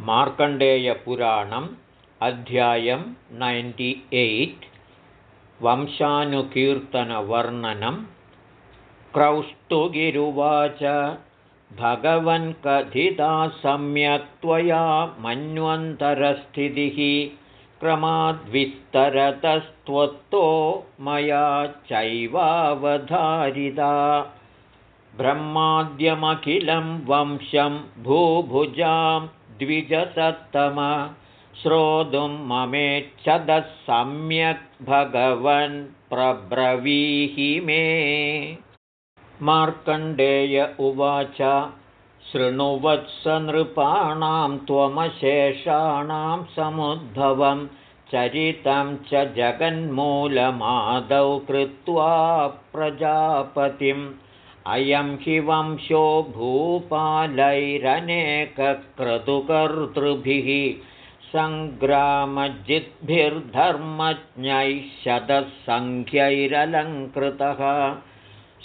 मार्कण्डेयपुराणम् अध्यायं ninety eight वंशानुकीर्तनवर्णनं क्रौष्टुगिरुवाच भगवन्कथिता सम्यक् त्वया मन्वन्तरस्थितिः क्रमाद्विस्तरतस्त्वत्तो मया चैवावधारिता। ब्रह्माद्यमखिलं वंशं भूभुजां द्विजसत्तम। श्रोतुं ममेच्छदः सम्यक् भगवन् प्रब्रवीहि मे। मार्कण्डेय उवाच नृपाणां त्वमशेषाणां समुद्भवं चरितं च जगन्मूलमादौ कृत्वा प्रजापतिम् अयं हि वंशो भूपालैरनेकक्रतुकर्तृभिः सङ्ग्रामजिद्भिर्धर्मज्ञैः शतसङ्ख्यैरलङ्कृतः।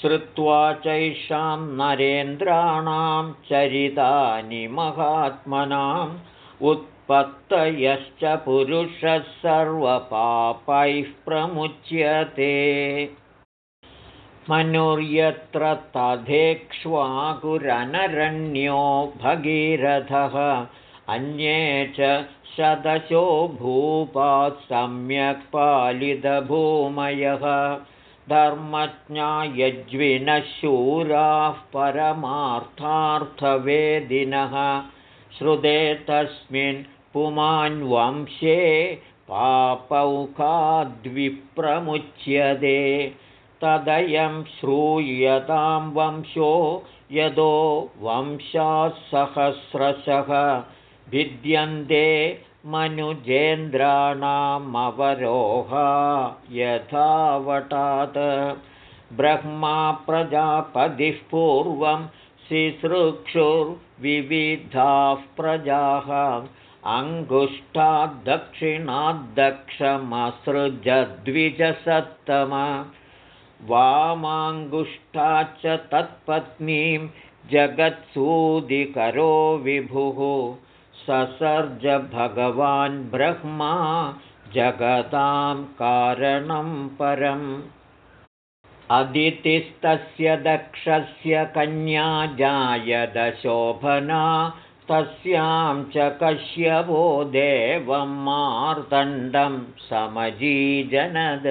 श्रुत्वा चैषां नरेन्द्राणां चरितानि महात्मनाम् उत्पत्तयश्च पुरुषः सर्वपापैः प्रमुच्यते मनुर्यत्र तथेक्ष्वाकुरनरण्यो भगीरथः। अन्ये च शतशो भूपात् सम्यक् पालितभूमयः। धर्मज्ञायज्विनशूराः परमार्थार्थवेदिनः। श्रुते तस्मिन् पुमान्वंशे पापौखाद्विप्रमुच्यते तदयं श्रूयतां वंशो यदो वंशात्सहस्रशः भिद्यन्ते मनुजेन्द्राणामवरोहा यथावटात् ब्रह्मा प्रजापतिः पूर्वं शिसृक्षुर्विविधाः प्रजाः। अङ्गुष्ठाद्दक्षिणाद्दक्षमसृजद्विजसत्तम वामाङ्गुष्ठाच्च तत्पत्नीं जगत्सूदिकरो विभुः। ससर्ज भगवान् ब्रह्मा जगतां कारणं परम्। अदितिस्तस्य दक्षस्य कन्या जायदशोभना तस्यां च कश्यपो देवं मार्तण्डं समजीजनद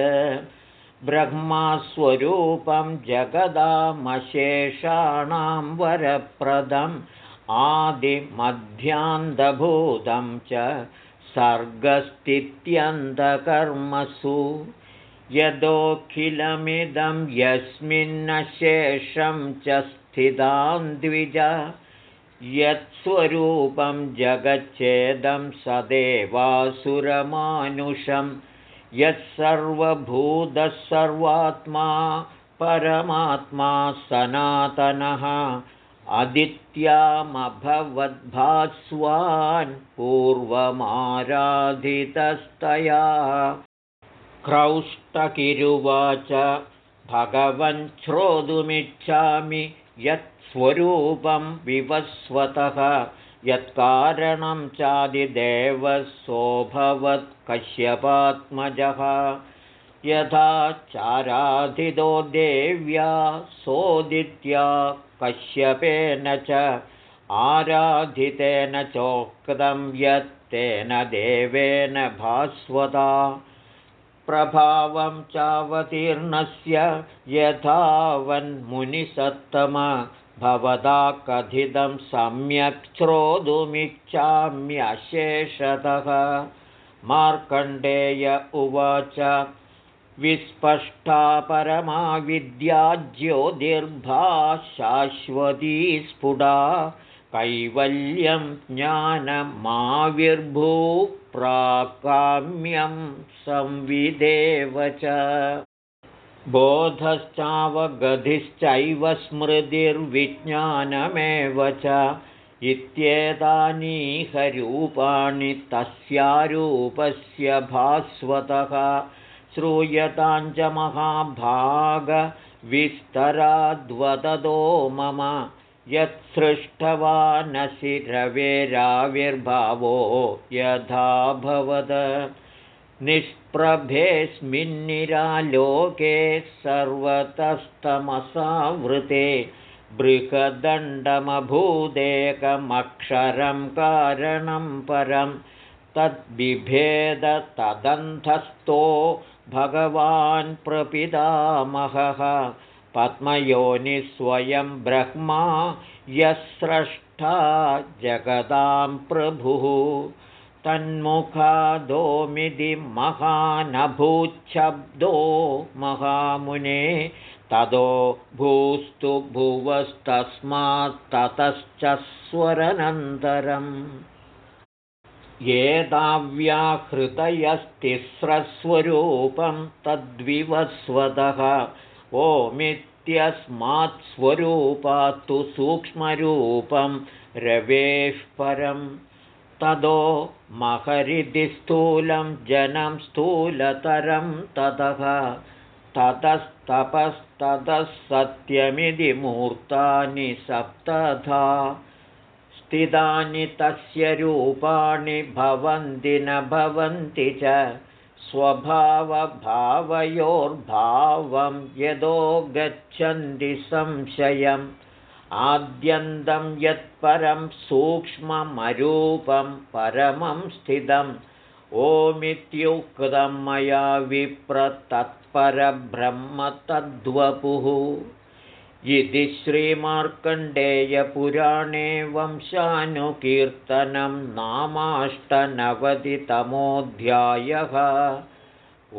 ब्रह्मास्वरूपं जगदामशेषाणां वरप्रदम् आदिमध्यान्धभूतं च सर्गस्थित्यन्धकर्मसु यदोऽखिलमिदं यस्मिन्नशेषं च स्थितां द्विज। यत्स्वरूपं जगच्चेदं यत्सर्वभूतः सर्वात्मा परमात्मा सनातनः अदित्यामभवद्भास्वान् पूर्वमाराधितस्तया। क्रौष्टकिरुवाच भगवन् श्रोतुमिच्छामि यत्स्वरूपं विवस्वतः यत्कारणं कश्यपात्मजः यथा चाराधितो देव्या सोदित्या कश्यपेन च आराधितेन चोक्तं यत्तेन देवेन भास्वता। प्रभावं चावतीर्णस्य यथावन्मुनिसत्तम भवता कथितं सम्यक् श्रोतुमिच्छाम्यशेषतः। मार्कण्डेय उवाच विस्पष्टा परमा विद्या ज्योतिर्भा शाश्वती स्फुटा कैवल्यं ज्ञानमाविर्भूप्राकाम्यं संविदेव च बोधश्चावगधिश्चैव स्मृतिर्विज्ञानमेव च इत्येतानीहरूपाणि तस्यारूपस्य भास्वतः श्रूयताञ्च महाभागविस्तराद्वदतो मम यत्सृष्टवानसि रवेराविर्भावो यथाभवद निष्प्रभेऽस्मिन्निरालोके सर्वतस्तमसावृते बृहदण्डमभूदेकमक्षरं कारणं परं तद्बिभेदतदन्धस्थो भगवान् प्रपितामहः। पद्मयोनिस्वयं ब्रह्मा यस्रष्टा जगदां प्रभुः तन्मुखादोमिति महानभूच्छब्दो महामुने ततो भूस्तु भुवस्तस्मात्ततश्च स्वरनन्तरम्। एताव्याहृतयस्तिस्रस्वरूपं तद्विवस्वतः ओमित्यस्मात्स्वरूपात्तु सूक्ष्मरूपं रवेः परम् तदो महरिति स्थूलं जनं स्थूलतरं ततः ततस्तपस्ततः सत्यमिति मूर्तानि सप्तथा स्थितानि तस्य रूपाणि भवन्ति न भवन्ति च स्वभावभावयोर्भावं यदो गच्छन्ति संशयम् आद्यन्तं यत्परं सूक्ष्ममरूपं परमं स्थितम् ओमित्युक्तं मया विप्रतत्परब्रह्म तद्वपुः इति श्रीमार्कण्डेयपुराणे वंशानुकीर्तनं नामाष्टनवतितमोऽध्यायः। ओ